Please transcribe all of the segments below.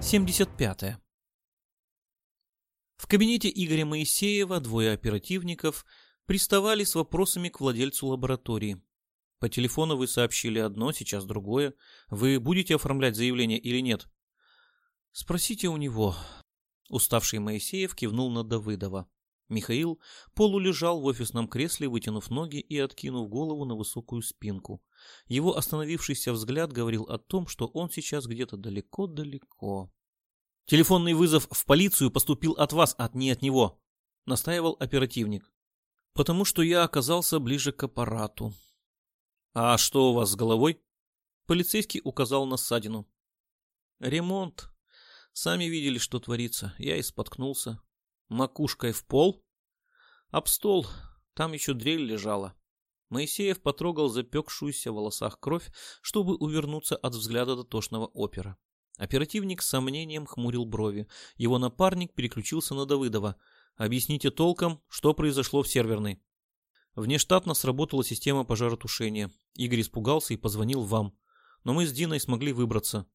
75. В кабинете Игоря Моисеева двое оперативников приставали с вопросами к владельцу лаборатории. По телефону вы сообщили одно, сейчас другое. Вы будете оформлять заявление или нет? Спросите у него. Уставший Моисеев кивнул на Давыдова. Михаил полулежал в офисном кресле, вытянув ноги и откинув голову на высокую спинку. Его остановившийся взгляд говорил о том, что он сейчас где-то далеко-далеко. Телефонный вызов в полицию поступил от вас, а не от него, настаивал оперативник. Потому что я оказался ближе к аппарату. А что у вас с головой? Полицейский указал на ссадину. Ремонт. Сами видели, что творится. Я и споткнулся. Макушкой в пол? Об стол. Там еще дрель лежала. Моисеев потрогал запекшуюся в волосах кровь, чтобы увернуться от взгляда дотошного опера. Оперативник с сомнением хмурил брови. Его напарник переключился на Давыдова. «Объясните толком, что произошло в серверной». Внештатно сработала система пожаротушения. Игорь испугался и позвонил вам. Но мы с Диной смогли выбраться.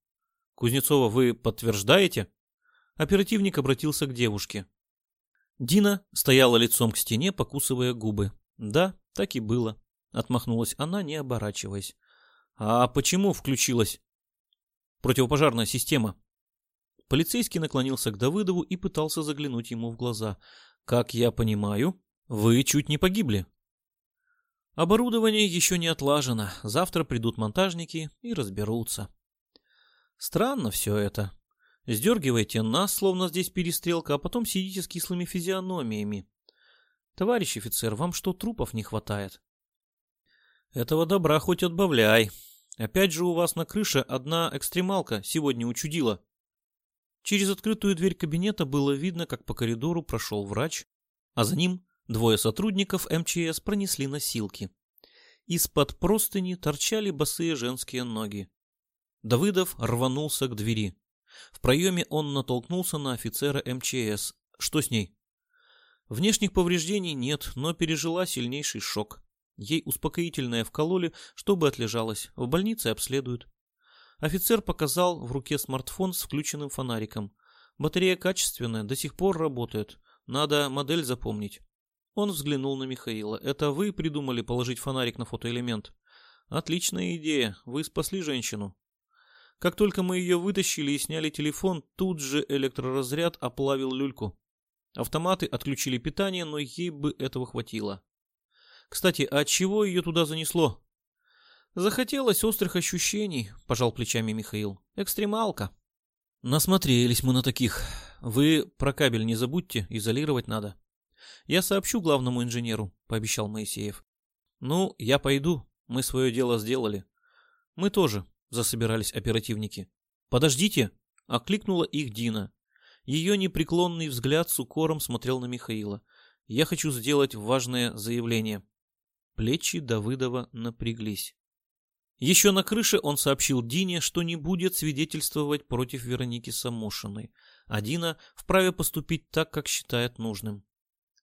Кузнецова, вы подтверждаете? Оперативник обратился к девушке. Дина стояла лицом к стене, покусывая губы. Да, так и было. Отмахнулась она, не оборачиваясь. А почему включилась? Противопожарная система. Полицейский наклонился к Давыдову и пытался заглянуть ему в глаза. Как я понимаю, вы чуть не погибли. Оборудование еще не отлажено. Завтра придут монтажники и разберутся. Странно все это. Сдергивайте нас, словно здесь перестрелка, а потом сидите с кислыми физиономиями. Товарищ офицер, вам что, трупов не хватает? Этого добра хоть отбавляй, Опять же у вас на крыше одна экстремалка сегодня учудила. Через открытую дверь кабинета было видно, как по коридору прошел врач, а за ним двое сотрудников МЧС пронесли носилки. Из-под простыни торчали босые женские ноги. Давыдов рванулся к двери. В проеме он натолкнулся на офицера МЧС. Что с ней? Внешних повреждений нет, но пережила сильнейший шок. Ей успокоительное вкололи, чтобы отлежалась. В больнице обследуют. Офицер показал в руке смартфон с включенным фонариком. Батарея качественная, до сих пор работает. Надо модель запомнить. Он взглянул на Михаила. Это вы придумали положить фонарик на фотоэлемент? Отличная идея. Вы спасли женщину. Как только мы ее вытащили и сняли телефон, тут же электроразряд оплавил люльку. Автоматы отключили питание, но ей бы этого хватило. Кстати, а от чего ее туда занесло? Захотелось острых ощущений, пожал плечами Михаил. Экстремалка. Насмотрелись мы на таких. Вы про кабель не забудьте, изолировать надо. Я сообщу главному инженеру, пообещал Моисеев. Ну, я пойду, мы свое дело сделали. Мы тоже, засобирались оперативники. Подождите, окликнула их Дина. Ее непреклонный взгляд с укором смотрел на Михаила. Я хочу сделать важное заявление. Плечи Давыдова напряглись. Еще на крыше он сообщил Дине, что не будет свидетельствовать против Вероники Самошиной, а Дина вправе поступить так, как считает нужным.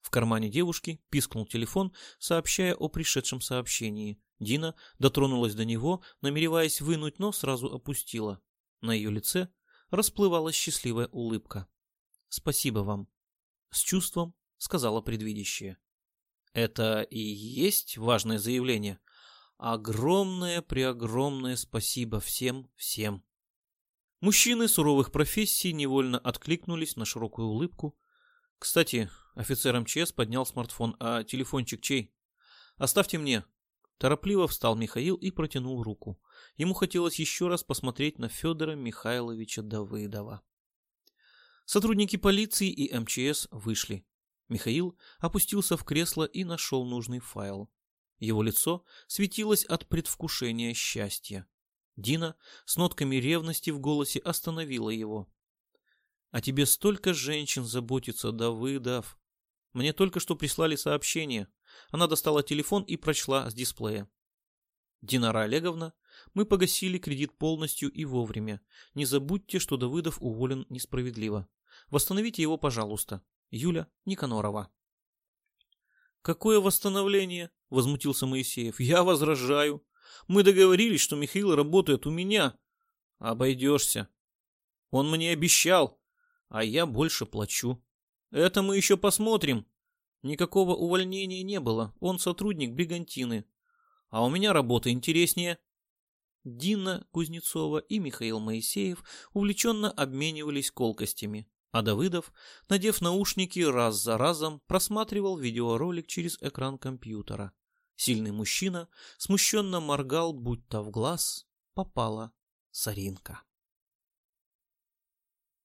В кармане девушки пискнул телефон, сообщая о пришедшем сообщении. Дина дотронулась до него, намереваясь вынуть, но сразу опустила. На ее лице расплывалась счастливая улыбка. «Спасибо вам», — с чувством сказала предвидящее. Это и есть важное заявление. Огромное-преогромное спасибо всем-всем. Мужчины суровых профессий невольно откликнулись на широкую улыбку. Кстати, офицер МЧС поднял смартфон, а телефончик чей? Оставьте мне. Торопливо встал Михаил и протянул руку. Ему хотелось еще раз посмотреть на Федора Михайловича Давыдова. Сотрудники полиции и МЧС вышли. Михаил опустился в кресло и нашел нужный файл. Его лицо светилось от предвкушения счастья. Дина с нотками ревности в голосе остановила его. «О тебе столько женщин заботится, Давыдов. Мне только что прислали сообщение. Она достала телефон и прочла с дисплея. Динара Олеговна, мы погасили кредит полностью и вовремя. Не забудьте, что Давыдов уволен несправедливо. Восстановите его, пожалуйста. Юля Никанорова. «Какое восстановление?» — возмутился Моисеев. «Я возражаю. Мы договорились, что Михаил работает у меня». «Обойдешься». Он мне обещал, а я больше плачу. Это мы еще посмотрим. Никакого увольнения не было, он сотрудник бригантины. А у меня работа интереснее. Дина Кузнецова и Михаил Моисеев увлеченно обменивались колкостями, а Давыдов, надев наушники, раз за разом просматривал видеоролик через экран компьютера. Сильный мужчина смущенно моргал, будто в глаз попала соринка.